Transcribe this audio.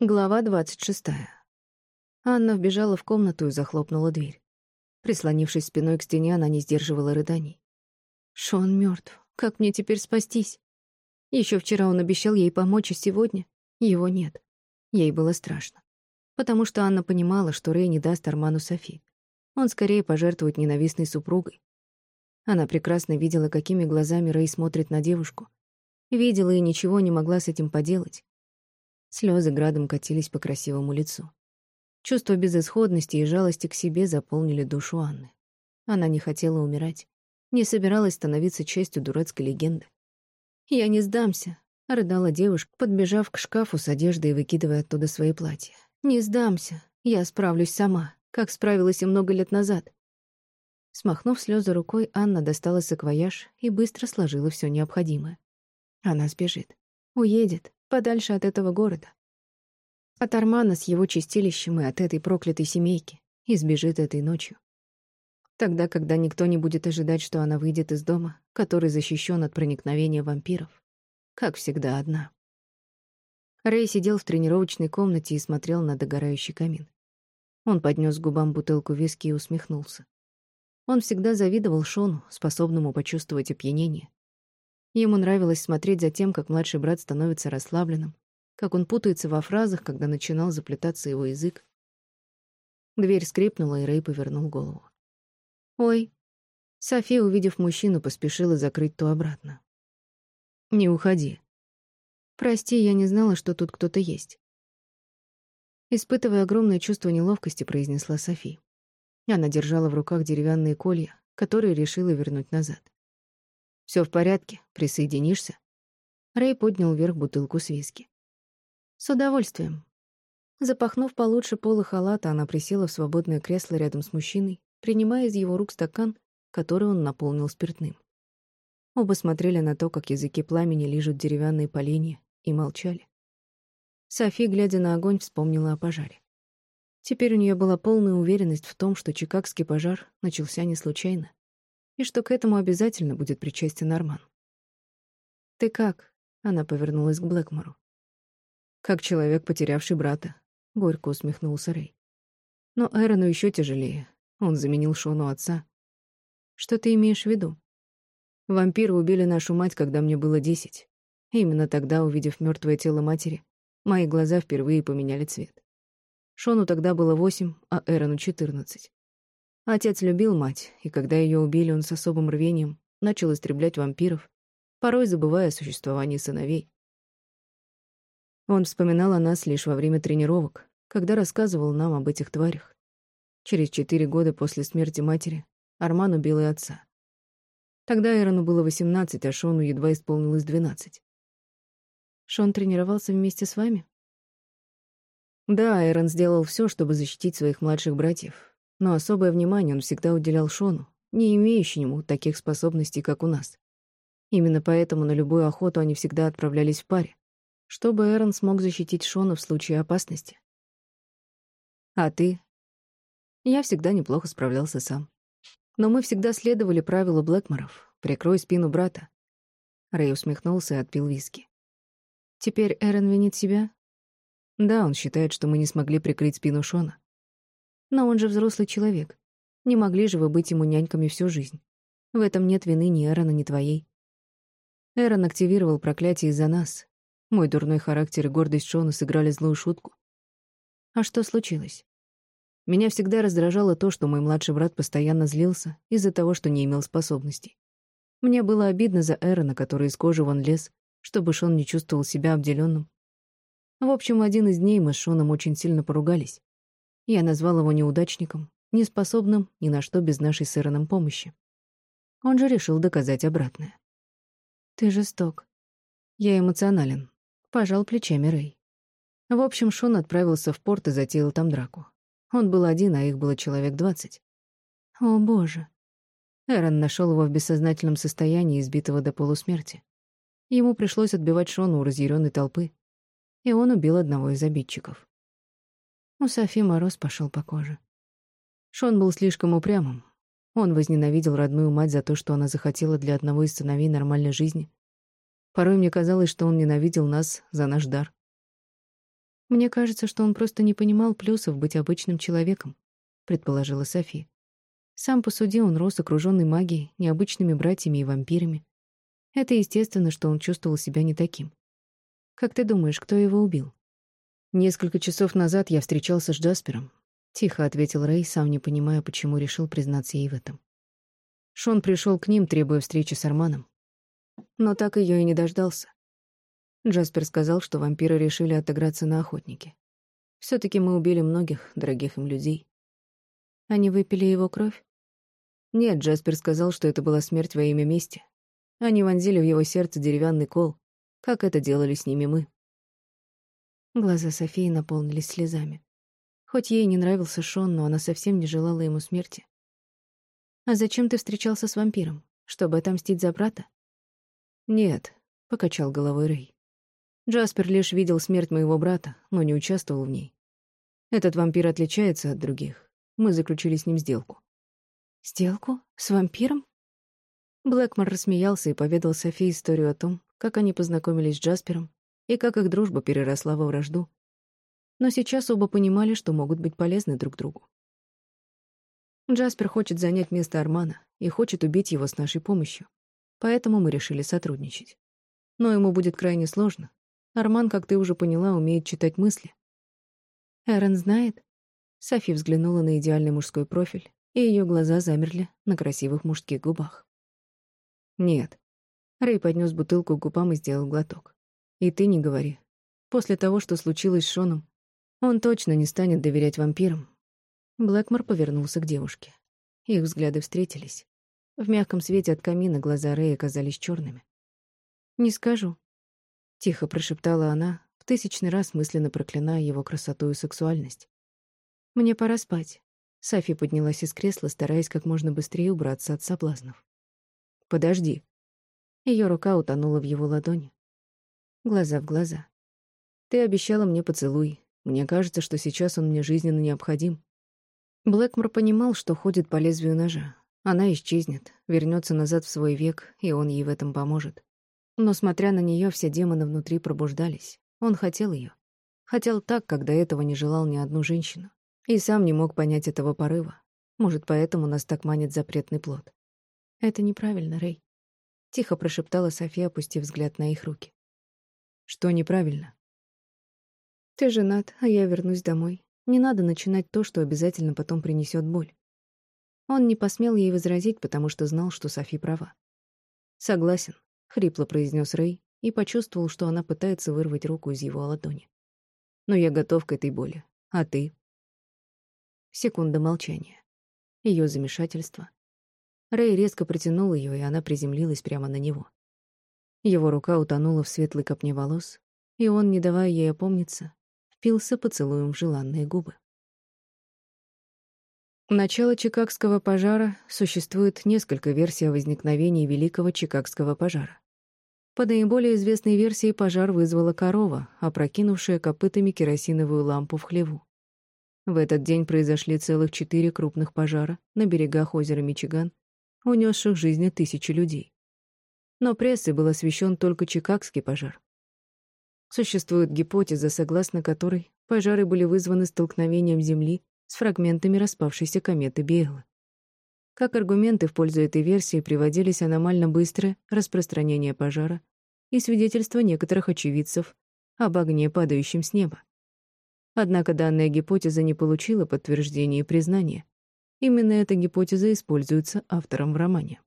Глава двадцать шестая. Анна вбежала в комнату и захлопнула дверь. Прислонившись спиной к стене, она не сдерживала рыданий. Шон мертв. Как мне теперь спастись? Еще вчера он обещал ей помочь, а сегодня его нет. Ей было страшно. Потому что Анна понимала, что Рэй не даст Арману Софи. Он скорее пожертвует ненавистной супругой. Она прекрасно видела, какими глазами Рэй смотрит на девушку. Видела и ничего не могла с этим поделать. Слезы градом катились по красивому лицу. Чувство безысходности и жалости к себе заполнили душу Анны. Она не хотела умирать, не собиралась становиться частью дурацкой легенды. «Я не сдамся», — рыдала девушка, подбежав к шкафу с одеждой и выкидывая оттуда свои платья. «Не сдамся. Я справлюсь сама, как справилась и много лет назад». Смахнув слезы рукой, Анна достала саквояж и быстро сложила все необходимое. Она сбежит. Уедет, подальше от этого города. От Армана с его чистилищем и от этой проклятой семейки. И сбежит этой ночью. Тогда, когда никто не будет ожидать, что она выйдет из дома, который защищен от проникновения вампиров. Как всегда, одна. Рэй сидел в тренировочной комнате и смотрел на догорающий камин. Он поднес к губам бутылку виски и усмехнулся. Он всегда завидовал Шону, способному почувствовать опьянение, Ему нравилось смотреть за тем, как младший брат становится расслабленным, как он путается во фразах, когда начинал заплетаться его язык. Дверь скрипнула, и Рэй повернул голову. «Ой». София, увидев мужчину, поспешила закрыть то обратно. «Не уходи». «Прости, я не знала, что тут кто-то есть». Испытывая огромное чувство неловкости, произнесла Софи. Она держала в руках деревянные колья, которые решила вернуть назад. Все в порядке? Присоединишься?» Рэй поднял вверх бутылку с виски. «С удовольствием». Запахнув получше полы халата, она присела в свободное кресло рядом с мужчиной, принимая из его рук стакан, который он наполнил спиртным. Оба смотрели на то, как языки пламени лижут деревянные поленья, и молчали. Софи, глядя на огонь, вспомнила о пожаре. Теперь у нее была полная уверенность в том, что чикагский пожар начался не случайно и что к этому обязательно будет причастен Арман. «Ты как?» — она повернулась к Блэкмору. «Как человек, потерявший брата», — горько усмехнулся Рэй. «Но Эрону еще тяжелее. Он заменил Шону отца. Что ты имеешь в виду? Вампиры убили нашу мать, когда мне было десять. Именно тогда, увидев мертвое тело матери, мои глаза впервые поменяли цвет. Шону тогда было восемь, а Эрону четырнадцать. Отец любил мать, и когда ее убили, он с особым рвением начал истреблять вампиров, порой забывая о существовании сыновей. Он вспоминал о нас лишь во время тренировок, когда рассказывал нам об этих тварях. Через четыре года после смерти матери Арман убил и отца. Тогда Эрону было восемнадцать, а Шону едва исполнилось двенадцать. Шон тренировался вместе с вами? Да, Эрон сделал все, чтобы защитить своих младших братьев, но особое внимание он всегда уделял Шону, не имеющему таких способностей, как у нас. Именно поэтому на любую охоту они всегда отправлялись в паре, чтобы Эрон смог защитить Шона в случае опасности. А ты? Я всегда неплохо справлялся сам. Но мы всегда следовали правилу Блэкморов «прикрой спину брата». Рэй усмехнулся и отпил виски. Теперь Эрон винит себя? Да, он считает, что мы не смогли прикрыть спину Шона. Но он же взрослый человек. Не могли же вы быть ему няньками всю жизнь. В этом нет вины ни Эрона, ни твоей. Эрон активировал проклятие из-за нас. Мой дурной характер и гордость Шона сыграли злую шутку. А что случилось? Меня всегда раздражало то, что мой младший брат постоянно злился из-за того, что не имел способностей. Мне было обидно за Эрона, который из кожи вон лез, чтобы Шон не чувствовал себя обделенным. В общем, один из дней мы с Шоном очень сильно поругались. Я назвал его неудачником, неспособным ни на что без нашей с помощи. Он же решил доказать обратное. «Ты жесток. Я эмоционален», — пожал плечами Рэй. В общем, Шон отправился в порт и затеял там драку. Он был один, а их было человек двадцать. О, боже. Эрон нашел его в бессознательном состоянии, избитого до полусмерти. Ему пришлось отбивать Шона у разъяренной толпы, и он убил одного из обидчиков. У Софи мороз пошел по коже. Шон был слишком упрямым. Он возненавидел родную мать за то, что она захотела для одного из сыновей нормальной жизни. Порой мне казалось, что он ненавидел нас за наш дар. Мне кажется, что он просто не понимал плюсов быть обычным человеком, предположила Софи. Сам по суде он рос окружённый магией, необычными братьями и вампирами. Это естественно, что он чувствовал себя не таким. Как ты думаешь, кто его убил? Несколько часов назад я встречался с Джаспером. Тихо ответил Рэй, сам не понимая, почему решил признаться ей в этом. Шон пришел к ним, требуя встречи с Арманом. Но так ее и не дождался. Джаспер сказал, что вампиры решили отыграться на охотнике. все таки мы убили многих дорогих им людей. Они выпили его кровь? Нет, Джаспер сказал, что это была смерть во имя мести. Они вонзили в его сердце деревянный кол, как это делали с ними мы. Глаза Софии наполнились слезами. Хоть ей не нравился Шон, но она совсем не желала ему смерти. «А зачем ты встречался с вампиром? Чтобы отомстить за брата?» «Нет», — покачал головой Рэй. Джаспер лишь видел смерть моего брата, но не участвовал в ней. Этот вампир отличается от других. Мы заключили с ним сделку. Сделку? С вампиром? Блэкмор рассмеялся и поведал Софии историю о том, как они познакомились с Джаспером и как их дружба переросла во вражду. Но сейчас оба понимали, что могут быть полезны друг другу. Джаспер хочет занять место Армана и хочет убить его с нашей помощью, поэтому мы решили сотрудничать. Но ему будет крайне сложно, Арман, как ты уже поняла, умеет читать мысли. Эрен знает? Софи взглянула на идеальный мужской профиль, и ее глаза замерли на красивых мужских губах. Нет. Рэй поднес бутылку к губам и сделал глоток. И ты не говори. После того, что случилось с Шоном, он точно не станет доверять вампирам. Блэкмор повернулся к девушке. Их взгляды встретились. В мягком свете от камина глаза Рэя казались черными. «Не скажу», — тихо прошептала она, в тысячный раз мысленно проклиная его красоту и сексуальность. «Мне пора спать». Софи поднялась из кресла, стараясь как можно быстрее убраться от соблазнов. «Подожди». Ее рука утонула в его ладони. Глаза в глаза. «Ты обещала мне поцелуй. Мне кажется, что сейчас он мне жизненно необходим». Блэкмор понимал, что ходит по лезвию ножа. Она исчезнет, вернется назад в свой век, и он ей в этом поможет. Но, смотря на нее, все демоны внутри пробуждались. Он хотел ее. Хотел так, до этого не желал ни одну женщину. И сам не мог понять этого порыва. Может, поэтому нас так манит запретный плод. «Это неправильно, Рэй», — тихо прошептала София, опустив взгляд на их руки. «Что неправильно?» «Ты женат, а я вернусь домой. Не надо начинать то, что обязательно потом принесет боль». Он не посмел ей возразить, потому что знал, что Софи права. «Согласен», — хрипло произнес Рэй и почувствовал, что она пытается вырвать руку из его ладони. «Но я готов к этой боли. А ты?» Секунда молчания. Ее замешательство. Рэй резко протянул ее, и она приземлилась прямо на него. Его рука утонула в светлой копне волос, и он, не давая ей опомниться, впился поцелуем в желанные губы. Начало Чикагского пожара существует несколько версий о возникновении Великого Чикагского пожара. По наиболее известной версии пожар вызвала корова, опрокинувшая копытами керосиновую лампу в хлеву. В этот день произошли целых четыре крупных пожара на берегах озера Мичиган, унесших жизни тысячи людей. Но прессой был освещен только Чикагский пожар. Существует гипотеза, согласно которой пожары были вызваны столкновением Земли с фрагментами распавшейся кометы Биэла. Как аргументы в пользу этой версии приводились аномально быстрое распространение пожара и свидетельства некоторых очевидцев об огне, падающем с неба. Однако данная гипотеза не получила подтверждения и признания. Именно эта гипотеза используется автором в романе.